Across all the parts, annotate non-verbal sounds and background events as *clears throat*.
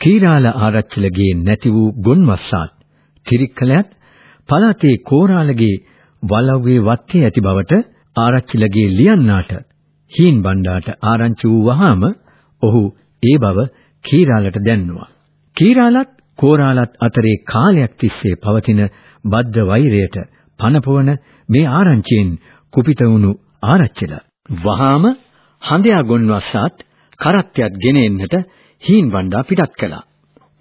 කීරාල ආරච්චිලගේ නැති වූ ගොන්වස්සාත් තිරික්කලයත් පළාතේ කෝරාලගේ වලව්වේ වත්තේ ඇති බවට ආරච්චිලගේ ලියන්නාට හීන් බණ්ඩාට ආරංචි වූ වහාම ඔහු ඒ බව කීරාලට දැන්නුවා. කීරාලත් කෝරාලත් අතරේ කාලයක් තිස්සේ පවතින බද්ධ වෛරයට පනපවන මේ ආරංචියෙන් කුපිත වුණු ආරච්චිල වහාම හඳයා ගොන්වස්සාත් කරත්තයක් ගෙන එන්නට හීන් බණ්ඩා පිටත් කළා.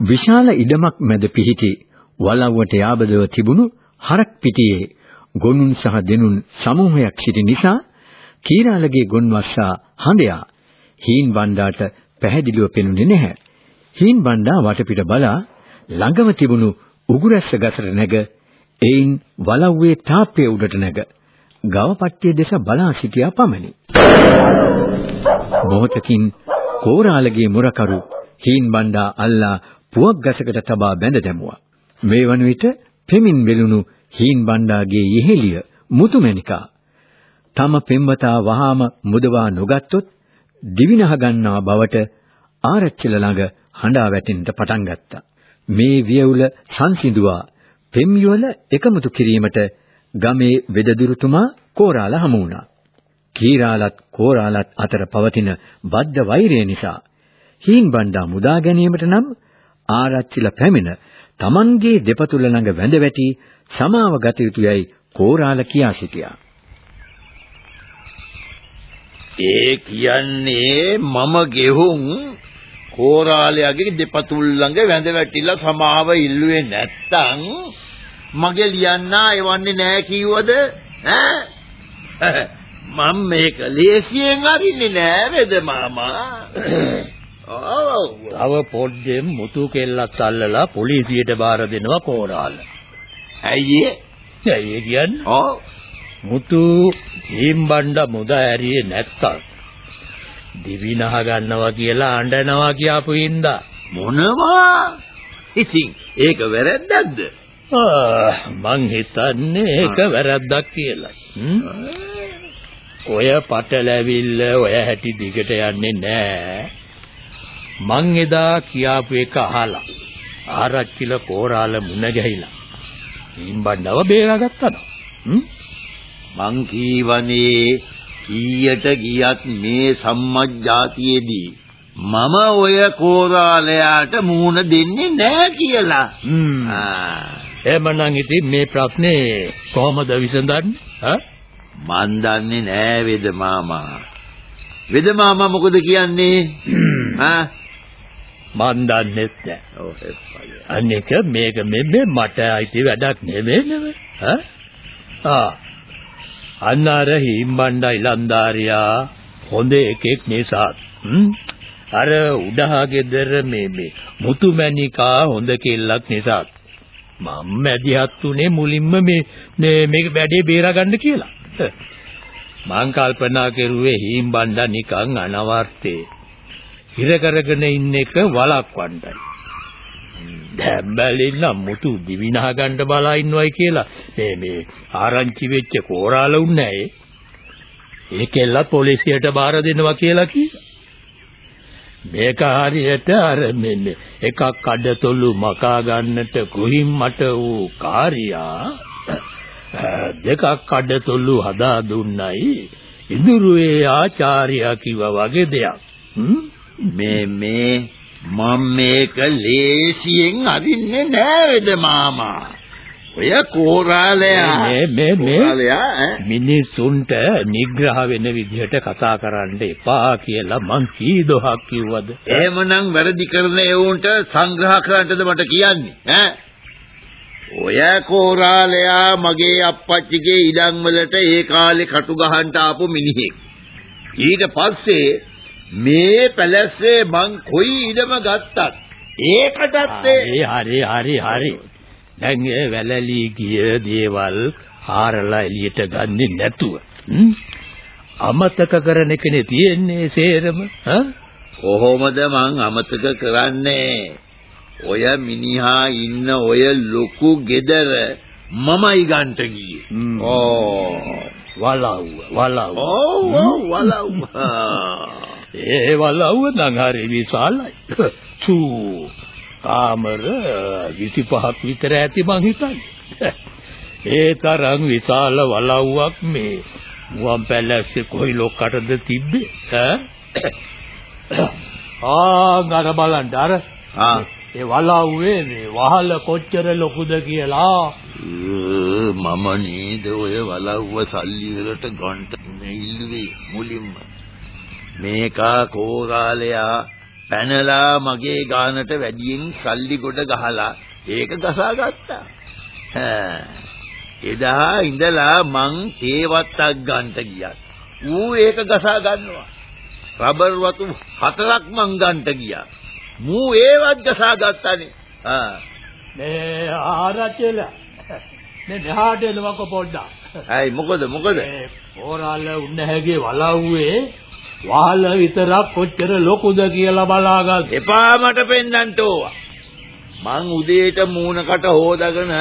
විශාල ඉඩමක් මැද පිහිටි වලව්වට යාබදව තිබුණු හරක් පිටියේ ගොනුන් සහ දෙනුන් සමූහයක් සිටි නිසා කීරාලගේ ගොන්වස්සා හඳයා හීන් බණ්ඩාට පැහැදිලිව පෙනුනේ නැහැ. හීන් බණ්ඩා වටපිට බලා ළඟම තිබුණු උගුරැස්ස ගසට නැග එයින් වලව්වේ තාප්පයේ උඩට නැග ගවපට්ටිය දෙස බලා සිටියා පමණි. මොහොතකින් කෝරාලගේ මුරකරු හීන් බණ්ඩා අල්ලා පුවක් ගසකට තබා බැඳ දැමුවා. මේ වන විට පෙමින් වෙලුණු හීන් බණ්ඩාගේ යෙහෙලිය මුතුමැණිකා තම පෙම්වතා වහාම මුදවා නොගත්තොත් දිවිනහ ගන්නා බවට ආරච්චිල ළඟ හඬා වැටෙන්නට පටන් ගත්තා. මේ වියවුල සංසිඳුවා පෙම්යුවල එකමුතු කිරීමට ගමේ වෙදදුරුතුමා කෝරාල හමු වුණා. කීරාලත් කෝරාලත් අතර පවතින බද්ධ වෛරය නිසා හීන් බණ්ඩා මුදා ගැනීමට නම් ආරච්චිල පැමිණ Tamanගේ දෙපතුල ළඟ වැඳ වැටි සමාව ගත යුතුයයි කෝරාල කියා සිටියා. ඒ කියන්නේ මම ගෙහුම් කෝරාලයාගේ දෙපතුල් ළඟ වැඳ වැටිලා සමාව ඉල්ලුවේ නැත්තම් මගේ ලියන්නා එවන්නේ නැහැ කිව්වද ඈ මම මේක ලේසියෙන් අරින්නේ නෑ වේද මාමා? ඔව් තව පොඩ්ඩෙන් මුතු කෙල්ලක් අල්ලලා පොලිසියට බාර දෙනවා කෝරාල. ඇයි ඒ? ඇයි කියන්නේ? ඔව්. මුතු හීම්බණ්ඩ මුද ඇරියේ නැත්තම්. දිවිනහ ගන්නවා කියලා අඬනවා කියපු හින්දා. මොනවා? ඉතින් ඒක වැරද්දක්ද? මං හිතන්නේ ඒක වැරද්දක් කියලා ඔය පටලැවිල්ල ඔය හැටි දිගට යන්නේ නෑ මං එදා කියාපු එක අහලා ආරච්චිල කෝරාල මුණ ගැහිලා හිම්බණ්ඩව බේරාගත්තා මං කීවනේ කීයට ගියත් මේ සම්මජ්ජාතියේදී මම ඔය කෝරාලයාට මූණ දෙන්නේ නෑ කියලා. හ්ම්. එහෙමනම් ඉතින් මේ ප්‍රශ්නේ කොහමද විසඳන්නේ? මන් දන්නේ නෑ වෙද මාමා. වෙද මාමා මොකද කියන්නේ? *clears throat* ආ මන් දන්නේ නැහැ. අනේක මේක මෙන්නේ මට අයිති වැඩක් නෙමෙයි. ඈ? ආ අන්නර හිම්බණ්ඩ ඉලන්දාරියා හොඳ එකෙක් නිසා අර උඩහා ගෙදර මේ මේ මුතුමැණිකා හොඳ කෙල්ලක් නිසා මම මැදිහත් උනේ මුලින්ම මේ මේ මේක වැඩේ බේරා ගන්න කියලා *laughs* මං කල්පනා කරුවේ හිම්බණ්ඩ නිකන් අනවර්ථේ ඉර කරගෙන ඉන්න එක වළක්වන්නයි. දැම්බැලෙන්න මුතු දිවිනහ ගන්න බලා ඉන්නවයි කියලා. මේ මේ ආරංචි වෙච්ච කෝරාල උන්නේ ඒකෙල්ල පොලිසියට බාර දෙනවා කියලා කිව්වා. මේක හරියට අර මෙන්න එකක් කඩතොළු මකා ගන්නට කුහින් මට වූ කාර්යා. දෙකක් කඩතොළු හදා දුන්නයි ඉදුරුවේ ආචාර්යා කිව්වා වගේ දෙයක් මේ මේ මම මේක ලේසියෙන් අරින්නේ නෑ වේද මාමා. ඔය කෝරාලයා මේ මේ මේ මිනිසුන්ට නිග්‍රහ වෙන විදිහට කතා කරන්න එපා කියලා මං කී දොහක් කිව්වද? එහෙමනම් වැරදි කරන එවුන්ට සංග්‍රහ කරන්නද මට කියන්නේ ඈ? ඔය කෝරාලයා මගේ අප්පච්චිගේ ඉඩම් වලට ඒ කාලේ කටු ගහන්න ආපු මිනිහෙක්. ඊට පස්සේ මේ පැලැස්සේ මං කොයි ඉඩම ගත්තත් ඒකටත් ඒ හරි හරි හරි දැන් ඒ වැලලී ගිය දේවල් හාරලා එළියට ගන්නේ නැතුව? අමතක කරන එකනේ තියෙන්නේ සේරම කොහොමද මං අමතක කරන්නේ? ඔය මිනිහා ඉන්න ඔය ලොකු ගෙදර මමයි ගන්ට ගියේ. ඕ. වලව්ව ඔව් ඔව් වලව්. ඒ වලව්ව නම් හරි විශාලයි. චූ. කාමර 25ක් විතර ඇති මං හිතන්නේ. ඒ තරම් විශාල වලව්වක් මේ. මුවන් පැලැස්සේ කොයි ලොක්කටද තිබ්බේ ඈ? ආ ගර බලන්න අර. ආ ඒ වලව්වේ මේ වහල කොච්චර ලොකුද කියලා මම නේද ඔය වලව්ව සල්ලි වලට ගන්ට ඉල්ලුවේ මුලින්ම මේකා කෝරාලයා පැනලා මගේ ගානට වැඩියෙන් සල්ලි ගොඩ ගහලා ඒක ගසා ගත්තා. එදා ඉඳලා මං තේවත්තක් ගන්නට ගියා. ඌ ඒක ගසා ගන්නවා. රබර් වතු හතරක් මං ගන්නට ගියා. මූ ඒවත් ගසා ගත්තානේ. ආ. මේ ආරචල මේ මෙහාට එනවක පොඩ්ඩක් ඇයි මොකද මොකද? ඒ පෝරාල උන්නැහැගේ වලව්වේ වහල විතරක් කොච්චර ලොකුද කියලා බලාගන්න. එපා මට පෙන්නන්න ඕවා. මං උදේට මූණකට හොදාගෙන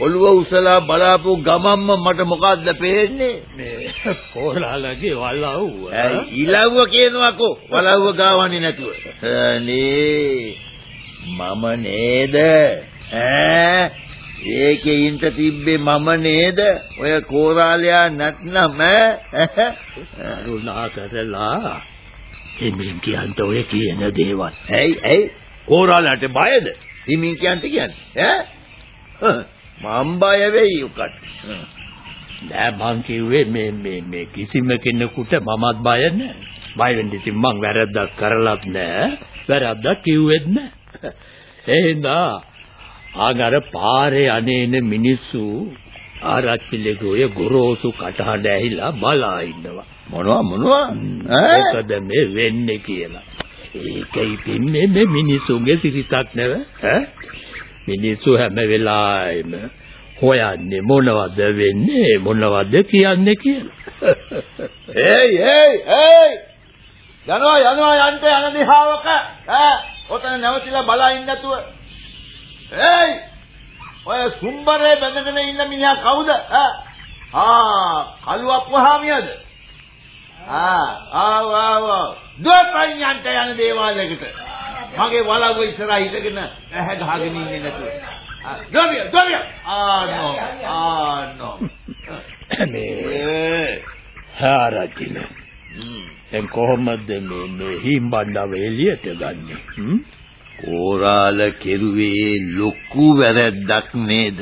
ඔළුව උසලා බලාපු ගමම්ම මට මොකද්ද පේන්නේ? මේ පෝරාලගේ වලව්ව. ඉලව්ව කියනවාකෝ වලව්ව ගාවන්නේ නැතුව. අනේ මම නේද? ඈ ඒකේ ඉන්න තිබ්බේ මම නේද? ඔය කෝරාලයා නැත්නම් ඈ කරුණා කරලා එමින් කියන්ට ඔය කියන දේවල්. ඇයි ඇයි කෝරාලට බයද? හිමින් කියන්ට කියන්නේ ඈ මම බය වෙයි උකට. නෑ මං කිව්වේ මේ මේ මේ කිසිම කෙනෙකුට මමත් බය නෑ. බය වෙන්න ඉතින් මං වැරද්දක් කරලත් නෑ. වැරද්දක් කිව්වෙත් නෑ. එහෙනම් ආගර පාරේ අනේන මිනිස්සු ආරච්චිලේ ඔය ගොරෝසු කටහඬ ඇහිලා බලා ඉන්නවා. මොනවා මොනවා ඈ මොකද මේ වෙන්නේ කියලා. ඒක ඉතින් මේ මේ මිනිසුන්ගේ සිරිතක් නෙව ඈ මිනිස්සු හැම වෙලාවෙම හොයන්නේ මොනවද වෙන්නේ මොනවද කියන්නේ කියලා. *laughs* ඒයි ඒයි ඒයි. යනවා යනවා යන්ට යන දිහාවක. ඈ ඔතන නැවතිලා බලා ඉන්න නැතුව. ඒයි. ඔය සුම්බරේ බැඳගෙන ඉන්න මිනිහා කවුද? ඈ. ආ කළු අප්පහාමියද ආ ආව ආව. දුවපන් යන්ට යන දේවාලයකට. මගේ වලව්ව ඉස්සරහා හිටගෙන ඇහැ ගහගෙන ඉන්නේ නැතුව. දොමිය දොමිය ආ නෝ ආ නෝ මේ හාරකින දැන් කොහොමද මේ මේ හිම්බණ්ඩව එළියට ගන්නෙ? හ්ම්? කෝරාල කෙරුවේ ලොකු වැරැද්දක් නේද?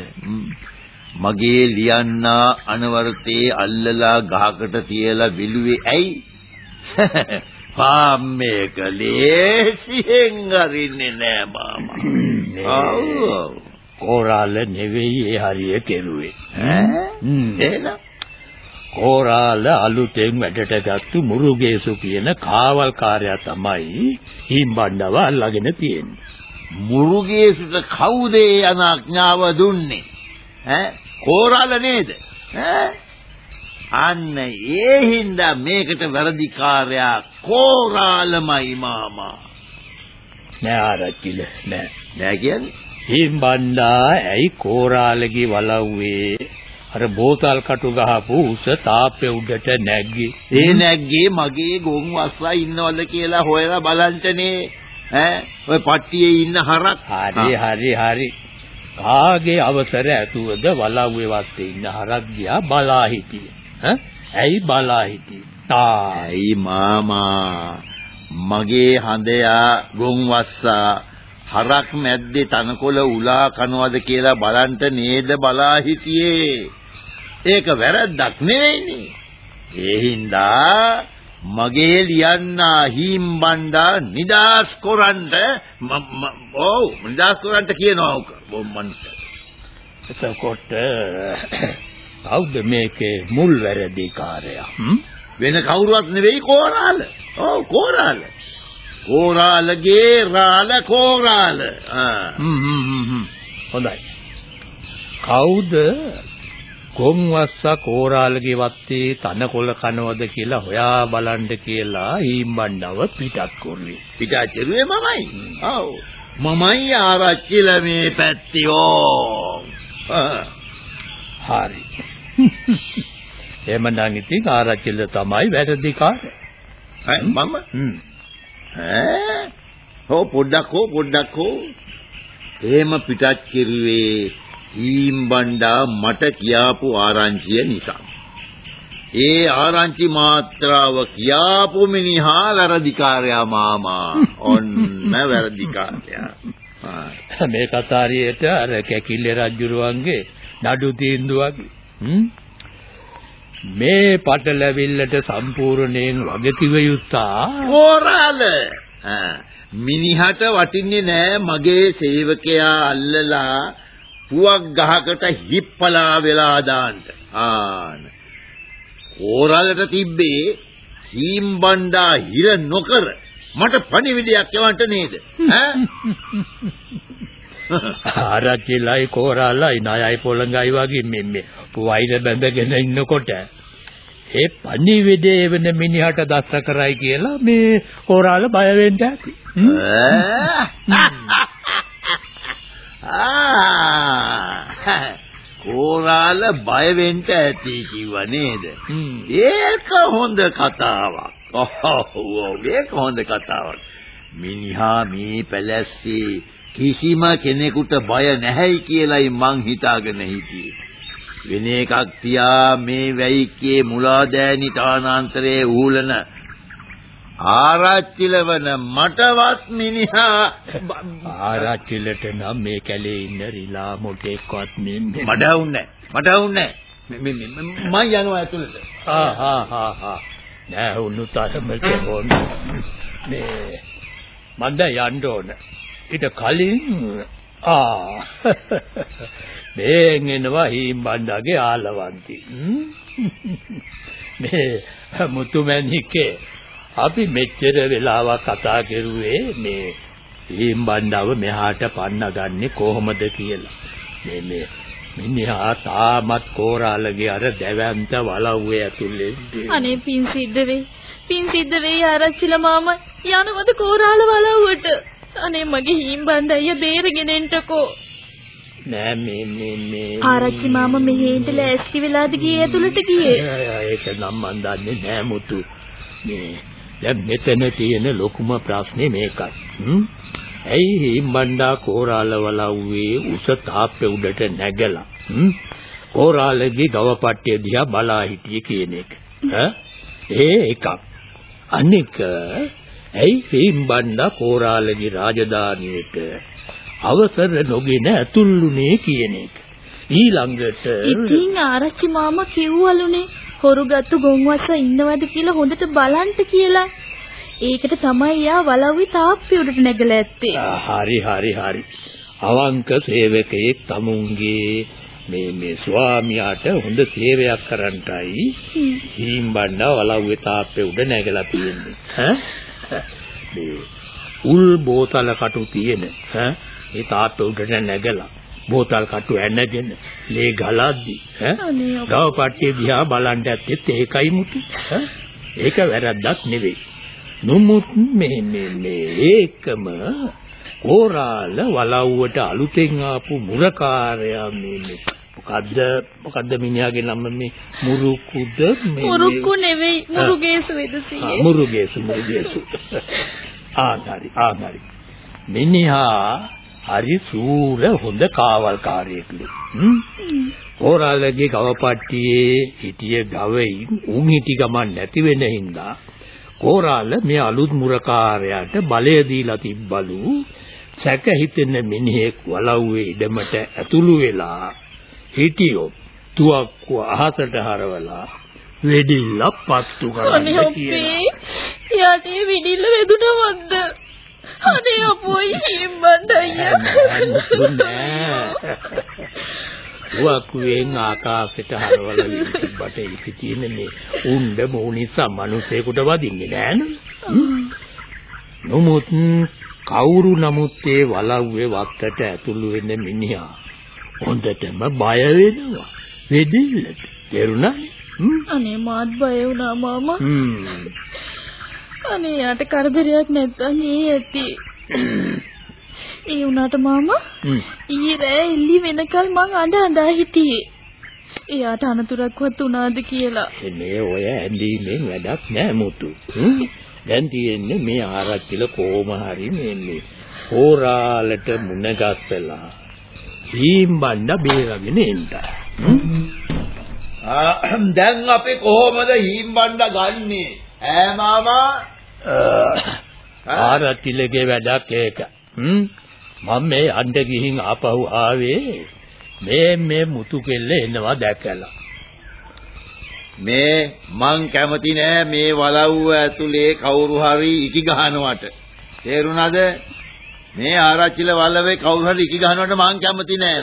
මගේ ලියන්නා අනවරතේ අල්ලලා ගහකට තියලා විලුවේ ඇයි? *laughs* පාම්මේක ලේසියෙන් අරින්නේ නෑ මාමා. ආව්. කෝරාල නෙවෙයි ඒ හරිය කෙරුවේ ඈ? කෝරාල අලුතෙන් වැඩට ගත්තු මුරුගේසු කියන කාවල්කාරයා තමයි හිම්බණ්ඩව අල්ලගෙන තියෙන්නේ. මුරුගේසුට කවුද ඒ අනාඥාව දුන්නේ? ඈ? කෝරාල නේද? ඈ? අන්න ඒ හින්දා මේකට වැරදිකාරයා කෝරාලමයි මාමා. නෑ ආරච්චිල නෑ. නෑ කියන්නේ? හිම්බණ්ඩා ඇයි කෝරාලගේ වලව්වේ අර බෝතල් කටු ගහපු උස තාප්පේ උඩට නැග්ගේ? ඒ නැග්ගේ මගේ ගොන් වස්සා ඉන්නවද කියලා හොයලා බලන්ටනේ ඈ ඔය පට්ටියේ ඉන්න හරක් හරි හරි හරි. කාගේ අවසර ඇතුවද වලව්වේ වත්තේ ඉන්න හරක් දිහා බලා හිටියේ. ඈ? ඇයි බලා හිටියේ? තා ඇයි මාමා? මගේ හඳයා ගොන් වස්සා හරක් මැද්දේ තනකොළ උලා කනවද කියලා බලන්ට නේද බලා හිටියේ? ඒක වැරද්දක් නෙවෙයිනේ. ඒ හින්දා මගේ ලියන්නා හීම්බණ්ඩා නිදාස් කොරන්ට ඔව් නිදාස් කොරන්ට කියනවා මනුස්සය එතකොට කවුද මේකේ මුල් වැරදිකාරයා? වෙන කවුරුවත් නෙවෙයි කෝරාල. ඔව් කෝරාල. කෝරාලගේ රාල කෝරාල. හොඳයි. කවුද ගොන්වස්ස කෝරාලගේ වත්තේ තනකොළ කනවද කියලා හොයා බලන්න කියලා ඊම්බණ්ඩව පිටත් කරුවේ. පිටාචරුවේ මමයි. ඔව්. මමයි ආරච්චිල මේ පැත්තියෝ. හරි. *laughs* එහෙමනම් ඉතින් ආරච්චිල තමයි වැරදිකාරය. ඈ මම ඈ හෝ පොඩ්ඩක් හෝ පොඩ්ඩක් හෝ එහෙම පිටත් කිරුවේ ඊම්බණ්ඩා මට කියාපු ආරංචිය නිසා. ඒ ආරංචි මාත්‍රාව කියාපු මිනිහා වැරදිකාරයා මාමා. ඔන්න වැරදිකාරයා. *laughs* මේ කතාරියට අර කැකිල්ල රජුරුවන්ගේ නඩු තීන්දුවගේ. මේ පටලැවිල්ලට සම්පූර්ණයෙන් වගකිව යුත්තා. කෝරාල. මිනිහට වටින්නේ නෑ මගේ සේවකයා අල්ලලා පුවක් ගහකට හිප්පලා වෙලා දාන්න. ආන. කෝරාලට තිබ්බේ සීම්බණ්ඩා හිර නොකර මට පණිවිඩයක් යවන්න නේද? ඈ? *laughs* *laughs* ආරච්චිලයි කෝරාලයි ණයයි පොළඟයි වගේ මේ මේ වෛර බැඳගෙන ඉන්නකොට ඒ පණිවිඩේ වෙන මිනිහට දස්ස කරයි කියලා මේ කෝරාල බය වෙන්න ඇති. කෝරාල බය වෙන්න ඇති කිව්ව නේද? ඒක හොඳ කතාවක්. ඔව් ඒක හොඳ කතාවක්. මිනිහා මේ පැලැස්සේ කිසිම කෙනෙකුට බය නැහැයි කියලයි මං හිතාගෙන හිටියේ. වෙන එකක් තියා මේ වැයිකේ මුලාදෑනි තානාන්තරයේ ඌලන ආරච්චිලවන මටවත් මිනිහා ආරච්චිලට නම් මේ කැලේ ඉන්න රිලා මොකෙක්වත් මේ මට වුන්නේ මට වුන්නේ මම යනවා ඇතුළට. ආ හා හා හා නෑ උන්නු තරමට ඕන. මේ මන්ද යන්න ඕන ඊට කලින් ආ මේන් එනවා හීම්බණ්ඩගේ ආලවන්ති. මේ මුතුමැණිකේ අපි මෙච්චර වෙලාවක් කතා කරුවේ මේ හීම්බණ්ඩව මෙහාට පන්නගන්නේ කොහොමද කියලා. මේ මේ මිනිහා තාමත් කෝරාලගේ අර දැවැන්ත වලව්වේ ඇතුලේ. අනේ පින් සිද්ධ වෙයි පින් සිද්ධ වෙයි ආරච්චිලා මාමා. යනවද කෝරාල වලව්වට? අනේ මගේ හීම්බන්ද අයියා බේරගෙන එන්නකෝ. නෑ මේ මේ මේ ආරච්චි මාමා මෙහෙ ඉඳලා ඇස්ති වෙලාද ගියේ ඇතුළට ගියේ? ඒක නම් මන් දන්නේ නෑ මුතු. මේ දැන් මෙතන තියෙන ලොකුම ප්‍රශ්නේ මේකයි. ඇයි හිම්බණ්ඩා කෝරාල වලව්වේ උස තාප්පේ උඩට නැගලා? කෝරාලගේ ගවපට්ටිය දිහා බලා හිටියේ කියන එක. ඈ? ඒ එකක්. අනික ඇයි හිම්බණ්ඩා කෝරාලගේ රාජධානියට අවසර නොගෙන ඇතුළුනේ කියන එක ඊළඟට ඉතින් ආරච්චි මාමා කිව්වලුනේ හොරුගත්තු ගොන්වස්ස ඉන්නවද කියලා හොඳට බලන්න කියලා. ඒකට තමයි යා වලව්වේ තාප්පිය උඩට නැගලා ඇත්තේ. හරි හරි හරි. අවංක සේවකයෙක් තමුන්ගේ මේ මේ ස්වාමියාට හොඳ සේවයක් කරන්නටයි හීම්බණ්ඩා වලව්වේ තාප්පේ උඩ නැගලා තියෙන්නේ. ඈ මේ *laughs* උල් බෝතල කටු තියෙන ඈ? ඒ තාප්පේ උඩට නැගලා බෝතල් කටු ඇනගෙන ලේ ගලද්දි ඈ? ගව පට්ටිය දිහා බලන් ඇත්තෙත් ඒකයි මුතු ඒක වැරද්දක් නෙවෙයි. නොමුත් මේ මේ මේ ඒකම කෝරාල වලව්වට අලුතෙන් ආපු මුරකාරයා මේ මේ මොකද්ද? මොකද්ද මිනිහාගේ නම? මේ මුරුකුද? මේ මුරුක්කු නෙවෙයි. මුරුගේසු වෙදසියේ. මුරුගේසු මුරුගේසු. ආහරි ආහරි මිනිහා හරි සූර හොඳ කාවල්කාරයෙක්ලු. කෝරාලගේ ගවපට්ටියේ හිටිය ගවයින් උන් හිටි ගමන් නැති වෙන හින්දා කෝරාල මේ අලුත් මුරකාරයාට බලය දීලා තිබ්බලු. සැක හිතෙන මිනිහෙක් වලව්වේ ඉඩමට ඇතුළු වෙලා හිටියොත් තුවක්කුව අහසට හරවලා වෙඩිල්ල පත්තු කරන්න කියලා. යටේ විඩිල්ල වෙදුනවද්ද? අනේ අපෝයි හිම්බන්ද අයියා. වකුවෙන් ආකාශයට හරවලා විසිබට ඉති තියෙන මේ උණ්ඩ මොනිසා මිනිසෙකුට වදින්නේ නෑනේ. නමුත් කවුරු නමුත් ඒ වලව්වේ වත්තට ඇතුළු වෙන මිනිහා හොඳටම බය වෙනවා. වෙදිල්ලට. තේරුණානේ? අනේ මාත් බය වුණා මාමා. අනේ යාට කරදරයක් නැත්තම් ඒ ඇති. ඒ වුණාට මාමා. ඊයේ රෑ එල්ලි වෙනකල් මං අඬ අඬා හිටියේ. එයාට අනතුරක්වත් උනාද කියලා. මේ ඔය ඇඳීමෙන් වැඩක් නෑ මුතු. දැන් තියෙන්නේ මේ ආරච්චිල කොහොම හරි මේ මේ හෝරාලට මුණ ගැස්සලා හීම්බණ්ඩ බේරගෙන එන්න. දැන් අපි කොහොමද හීම්බණ්ඩ ගන්නෙ? ඈ මාමා? ආරච්චිලගේ වැඩක් ඒක. හ්ම්. මම මේ අඬ ගිහින් ආපහු ආවේ මේ මේ මුතු කෙල්ල එනවා දැකලා. මේ මං කැමති නෑ මේ වලව්ව ඇතුලේ කවුරු හරි ඉකි ගහනවට. තේරුණාද? මේ ආරච්චිල වලවේ කවුරු හරි ඉකි ගහනවට මං කැමති නෑ.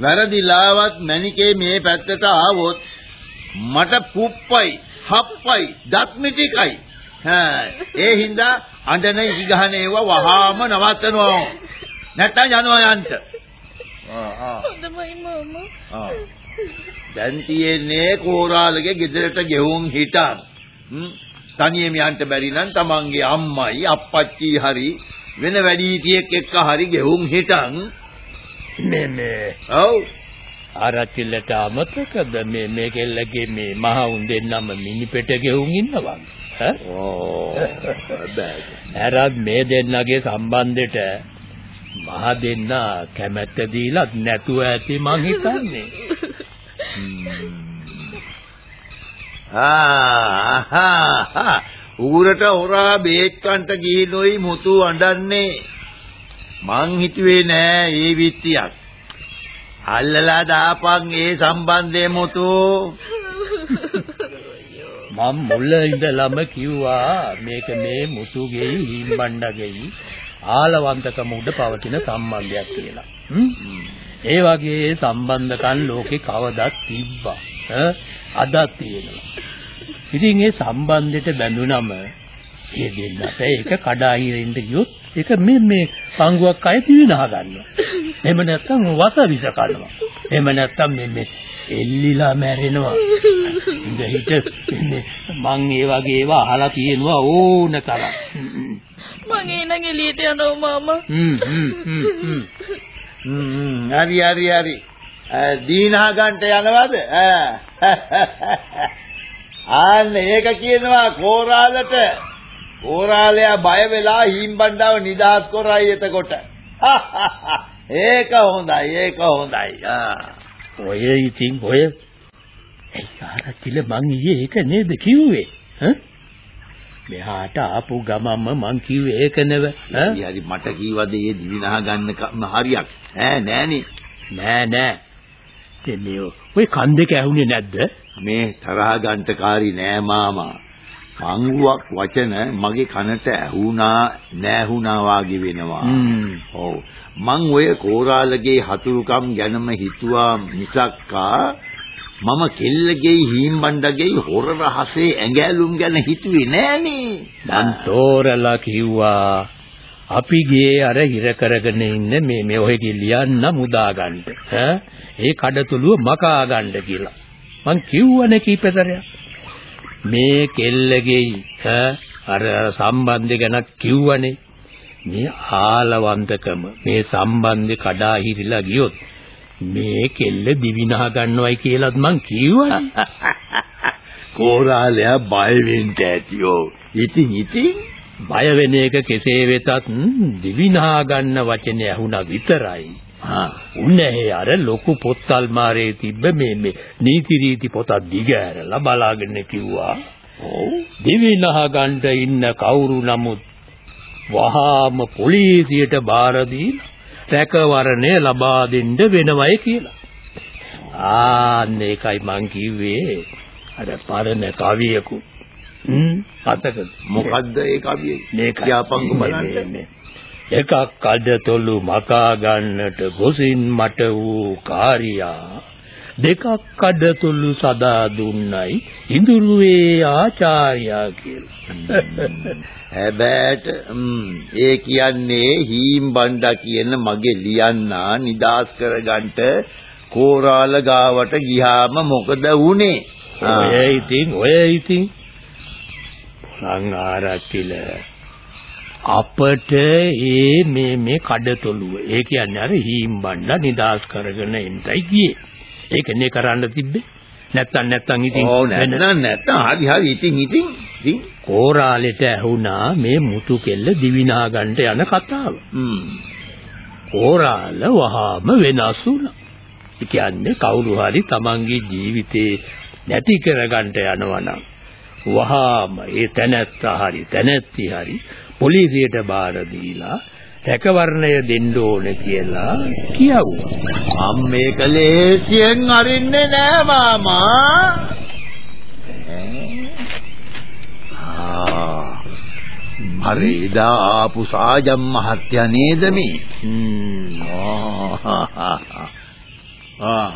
වැරදිලාවත් මණිකේ මේ පැත්තට ආවොත් මට පුප්පයි, හප්පයි, දත් මිටිකයි. හා ඒ හින්දා අඬන ඉකි ගහන ඒවා වහාම නවත්තනවා. නැත්තම් යනවා යන්න. ආ ආ හොඳමයි මාමා. ආ. දැන් තියෙන්නේ කෝරාලගේ ගෙදරට ගෙවුම් හිටන්. හ්ම්. තනියම යන්න බැරි නම් තමන්ගේ අම්මයි අප්පච්චි හරි වෙන වැඩිහිටියෙක් එක්ක හරි ගෙවුම් හිටන්. මේ මේ ඔව්. ආරච්චිලට අමතකද මේ මේ කෙල්ලගේ මේ මහ උන් දෙන්නම මිනිපෙට ගෙවුන් ඉන්නවා. ඈ? මේ දෙන්නගේ සම්බන්ධෙට මහ දෙන්න කැමැත්ත දීලත් නැතුව ඇති මං හිතන්නේ. ආ ඌරට හොරා බේත් ගිහිනොයි මුතු අඬන්නේ මං හිතුවේ නෑ ඒ විත්තියක් අල්ලලා දාපන් ඒ සම්බන්ධේ මුතු මම මුල ඉඳලම කිව්වා මේක මේ මුතුගේ හිම්බණ්ඩගේ ආලවන්තකම උඩ පවතින සම්බන්ධයක් කියලා. හ්ම්? ඒ වගේ සම්බන්ධකම් ලෝකේ කවදත් තිබ්බා. ඈ අදත් තියෙනවා. ඉතින් ඒ සම්බන්ධෙට බැඳුනම ඒ දෙන්නට ඒක කඩාහිරෙන්න ගියොත් ඒක මේ මේ පංගුවක් අය දිවිනහ ගන්නවා. එහෙම නැත්නම් වස විස කනවා. එහෙම නැත්නම් මේ මේ එල්ලිලා මැරෙනවා. ඉඳ හිට මේ මං ඒ වගේ ඒවා අහලා තියෙනවා ඕන තරම්. මං එනං එළියට යනවා මාමා. හ්ම් හ්ම් හ්ම් හ්ම් හරි හරි හරි දීනා ගන්නට යනවද ආන්න ඒක කියනවා කෝරාලට. කෝරාලයා බය වෙලා හීම්බණ්ඩාව නිදහස් කරයි එතකොට. *laughs* ඒක හොඳයි ඒක හොඳයි. ඔය ඉතින් ඔය ඒ ආරච්චිල මං ඊයේ ඒක නේද කිව්වේ? ඈ? මෙහාට ආපු ගමම්ම මං කිව්වේ ඒක නෙව ඈ? හරි මට කීවද මේ දිවිනහ ගන්න හරියක්? ඈ නෑනේ. නෑ නෑ. දෙන්නේ ඔය කන් දෙක ඇහුනේ නැද්ද මේ තරහ ගන්නකාරී නෑ මාමා. පංගුවක් වචන මගේ කනට ඇහුණා නෑහුණා වාගේ වෙනවා. හ්ම්. ඔව්. මං ඔය කෝරාලගේ හතුරුකම් ගැනම හිතුවා මිසක්කා මම කෙල්ලගේ හීම්බණ්ඩගේ හොර රහසේ ඇඟැලුම් ගැන හිතුවේ නෑනේ. මං තෝරලා කිව්වා අපි ගේ අර හිර කරගෙන ඉන්න මේ මේ ඔහෙ ලියන්න මුදා ගන්න ඈ? ඒ කඩතුළුව මකා ගන්න කියලා මං කිව්වනේ කීපතරයක්. මේ කෙල්ලගේ අර සම්බන්ධය ගැන කිව්වනේ මේ ආලවන්තකම මේ සම්බන්ධේ කඩා හිරිලා ගියොත් මේ කෙල්ල දිවිනහ ගන්නවයි කියලාත් මං කිව්වනේ කෝරාලයා බය වෙන්න ඇතියෝ. ඉතින් ඉතින් බය වෙන එක කෙසේ වෙතත් දිවිනා ගන්න වචනේ ඇහුණා විතරයි. ආ උන්නේ අර ලොකු පොත් අල්මාරේ තිබ්බ මේ මේ නීති රීති පොතක් දිගෑරලා බලාගෙන කිව්වා. ඔව්. දිවිනා ගන්න ඉන්න කවුරු නමුත් වහාම පොලිසියට බාර දීලා රැකවරණය ලබා දෙන්න වෙනවයි කියලා. ආන්න ඒකයි මං කිව්වේ. අර පරණ කවියකු. හ්ම්. අතක මොකද්ද ඒ කවියේ? මේක කියාපන්කෝ බලන්න එකක් අඩතොලු මකා ගන්නට ගොසින් මට වූ කාර්යා. දෙකක් අඩතොලු සදා දුන්නයි ඉඳුරුවේ ආචාර්යා කියලා. *laughs* හැබැයිට ඒ කියන්නේ හීම් බණ්ඩා කියන මගේ ලියන්නා නිදාස් කරගන්න කෝරාල ගාවට ගියාම මොකද වුනේ? ඔය ඉතින් ඔය ඉතින්. සංආරක්කිල අපට ඒ මේ මේ කඩතොළුව ඒ කියන්නේ අර හීම් බණ්ඩ නිදාස් කරගෙන එන්නයි ගියේ. ඒකනේ කරන්න තිබ්බේ. නැත්තම් නැත්තම් ඉතින් ඕ නැත්නම් නැත්නම් හරි හරි ඉතින් ඉතින් ඉතින් කෝරාලෙට ඇහුණා මේ මුතු කෙල්ල දිවිනා ගන්නට යන කතාව. කෝරාල වහාම වෙනස් වුණා. ඒ කියන්නේ කවුරු හරි තමන්ගේ ජීවිතේ නැති කරගන්න යනවා නම් වහාම ඒ තැනැත්තා හරි තැනැත්ති හරි පොලිසියට බාර දීලා රැකවරණය දෙන්න ඕන කියලා කියවුවා. මම මේක ලේසියෙන් අරින්නේ නෑ මාමා. ආ හරි එදා ආපු සාජම් මහත්තයා නේද මේ? හ්ම්. ආ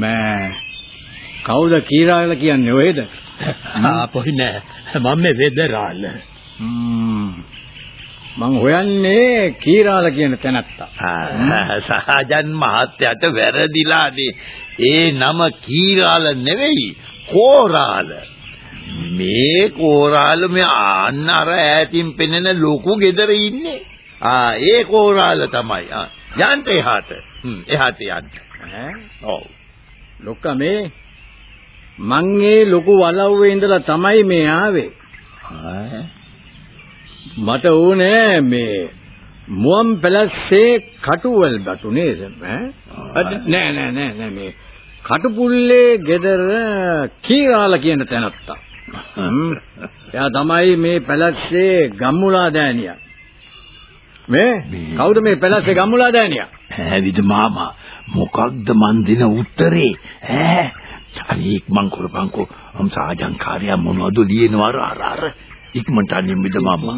මෑ කවුද කීරාල කියන්නේ ඔයද? ආපොයි නෑ මම මේ වෙදරාල. මං හොයන්නේ කීරාල කියන තැනත්තා. ආ, සාජන් මහත්තයාට වැරදිලානේ. ඒ නම කීරාල නෙවෙයි කෝරාල. මේ කෝරාල මේ අන්න අර ඈතින් පෙනෙන ලොකු ගෙදර ඉන්නේ. ආ ඒ කෝරාල තමයි. ආ යන්න එහාට. එහාට යන්න. ඔව්. ලොක්ක මේ මං ඒ ලොකු වලව්වේ ඉඳලා තමයි මේ ආවේ. ආ මට ඕනේ මේ මුවන් පැලස්සේ කටුවල් බටු නේද? ඈ? නෑ නෑ නෑ නෑ. මේ කටුපුල්ලේ ගෙදර කීරාල කියන තැනත්තා. එයා තමයි මේ පැලස්සේ ගම්මුලා දෑනියා. මේ? කවුද මේ පැලස්සේ ගම්මුලා දෑනියා? ඇවිද මාමා. මොකක්ද මන් දෙන උත්තරේ? ඈ. අනේක් මං කරපන්කෝ මම සාජන් කාර්යය මොනවද ලියනවා අර අර ඉක්මනට අනිමිද මාමා.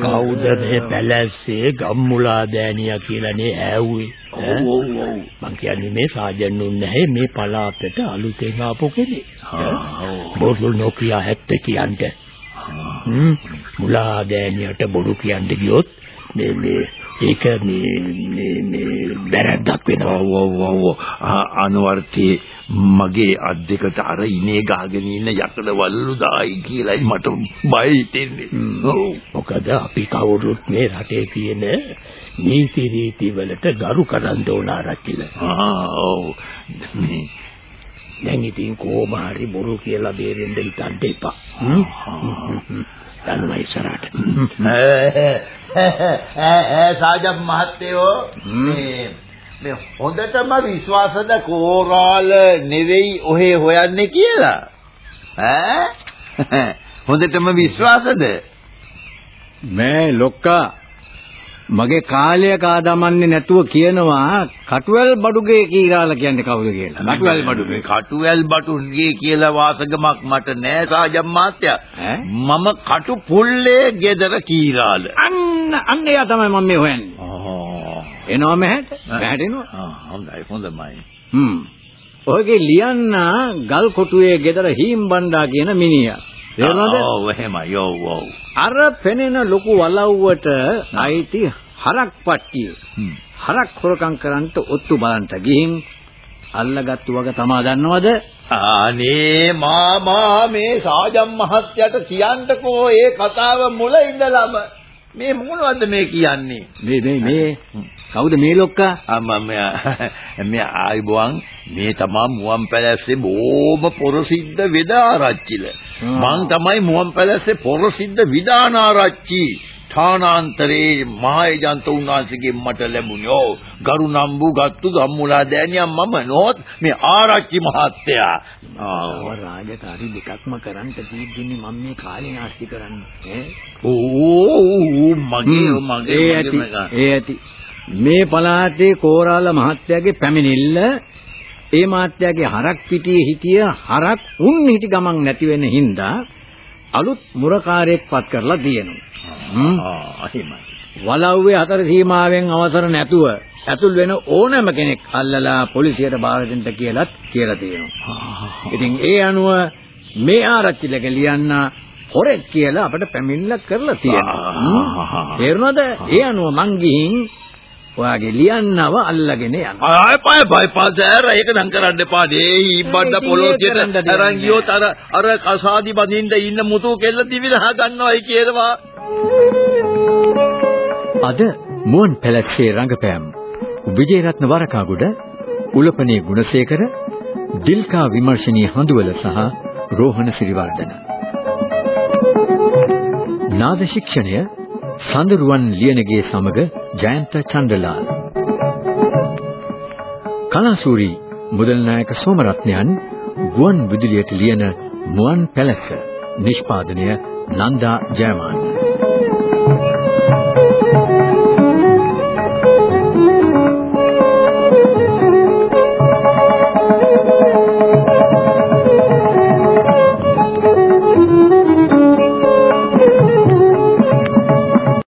කවුද මේ පැලැස්සේ ගම්මුලා දෑනියා කියලානේ ඈව්වේ. ඔව් ඔව් ඔව්. මං කියන්නේ මේ සාජන්නුන් නැහැ මේ පලාතට අලුතෙන් ආපු කෙනෙක්. බොරු නොකිය හැත්ත කියන්ට. හ්ම්. මුලා දෑනියට බොරු කියන්න ගියොත් මේ මේ ඒක මේ මේ මේ වැරද්දක් වෙනවා. ඔව් ඔව් ඔව් අනවර්තී මගේ අත් දෙකට අර ඉනේ ගහගෙන ඉන්න යකඩ වල්ලු දායි කියලායි මට බය හිතෙන්නේ. මොකද අපි කවුරුත් මේ රටේ තියෙන නීති රීති වලට ගරු කරන්න ඕන ආරච්චිල. ආ ඔව්. දැන් ඉතින් කොහොම හරි බොරු කියලා බේරෙන්න හිතන්න එපා. යනවා ඉස්සරහට. ඈ සාජම් මහත්තයෝ මේ මේ හොඳටම විශ්වාසද කෝරාල නෙවෙයි ඔහේ හොයන්නේ කියලා? ඈ? හොඳටම විශ්වාසද? මේ ලොක්කා මගේ කාලය කාදමන්නේ නැතුව කියනවා කටුවල් බඩුගේ කීරාල කියන්නේ කවුද කියලා. කටුවල් බඩුගේ. කටුවැල් බටුන්ගේ කියලා වාසගමක් මට නෑ සාජම් මහත්තයා ඈ? මම කටු පුල්ලේ ගෙදර කීරාල අන්න අන්න එයා තමයි මම මේ හොයන්නේ. එනවා මහැට? මහැට එනවා. හොඳයි හොඳයි හ්ම්. ඔයගේ ලියන්න ගල් කොටුවේ ගෙදර හීම් බණ්ඩා කියන මිනිහා. තේරුණාද? ඔව් එහෙමයි ඔව් ඔව් අර පෙනෙන ලොකු වලව්වට අයිති හරක් පට්ටිය. හරක් හොරකම් කරන්ට ඔත්තු බලන්ට ගිහින් අල්ලගත්තු වගේ තමා දන්නවද? අනේ මාමා මේ සාජම් මහත්තයාට කියන්නකෝ ඒ කතාව මුල ඉඳලම මේ මොනවද මේ කියන්නේ? මේ මේ මේ කවුද මේ ලොක්කා? අම්ම මේ ආයිබුවන් මේ තමා මුවන් පැලැස්සේ බොහොම පොරසිද්ධ වෙදාරච්චිල. මං තමයි මුවන් පැලැස්සේ පොරසිද්ධ විදානාරච්චි ථානාන්තරේ මහේජන්ත උන්වහන්සේගෙන් මට ලැබුණේ ඔව් ගරුනම්බු ගත්තු ගම්මුලා දෑනියා මම නොත් මේ ආරච්චි මහත්තයා. ඔව්. රාජකාරි දෙකක්ම කරන්න තීද්දින්නේ මම මේ කාලේ නාස්ති කරන්නේ. ඕ මගේ මගේ ඒ ඇති මේ පළාතේ කෝරාල මහත්තයාගේ පැමිණිල්ල ඒ මහත්තයාගේ හරක් පිටියේ හිටිය හරක් උන් හිටි ගමන් නැති වෙන හින්දා අලුත් මුරකාරයෙක් පත් කරලා තියෙනවා. වලව්වේ හතර සීමාවෙන් අවසර නැතුව ඇතුල් වෙන ඕනෑම කෙනෙක් අල්ලලා පොලිසියට බාර දෙන්න කියලාත් කියලා තියෙනවා. ඉතින් ඒ අනුව මේ ආරච්චිලක ලියන්න හොරෙක් කියලා අපිට පැමිණිල්ල කරලා තියෙනවා. තේරුණාද? ඒ අනුව මං ගිහින් ඔයාගේ ලියන්නව අල්ලගෙන යනවා. ආය පය පය පාසෑර ඒක නම් කරන්න එපා ඊබ්බඩ ඉතින් පොලොසියට අරන්. ගියොත් අර අර කසාදි බඳින්න ඉන්න මුතු කෙල්ල දිවිලහ ගන්නවයි කියනවා අද මුවන් පැලැස්සේ රංගපෑම්. විජේරත්න වරකාගොඩ උලපනේ ගුණසේකර දිල්කා විමර්ශනී හඳුවල සහ රෝහණ සිරිවර්ධන. නාද ශික්ෂණය සඳරුවන් ලියනගේ සමග ජයන්ත චන්ද්‍රලාල් කලාසූරි මුදල්නායක සෝමරත්නයන් ගුවන් විදුලියට ලියන මුවන් පැලැස්ස නිෂ්පාදනය නන්දා ජයමාන.